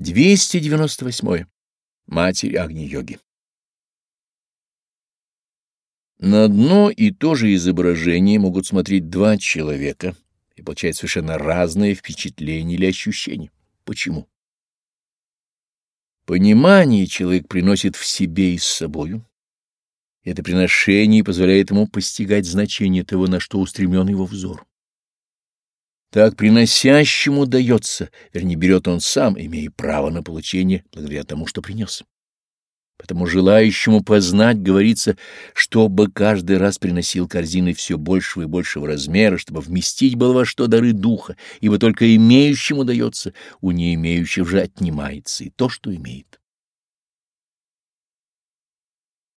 298. Матерь Агни-йоги. На одно и то же изображение могут смотреть два человека и получать совершенно разные впечатления или ощущения. Почему? Понимание человек приносит в себе и с собою. Это приношение позволяет ему постигать значение того, на что устремлен его взор. Так приносящему дается, вернее, берет он сам, имея право на получение благодаря тому, что принес. Потому желающему познать говорится, чтобы каждый раз приносил корзины все большего и большего размера, чтобы вместить было во что дары духа, ибо только имеющему дается, у не имеющих же отнимается и то, что имеет.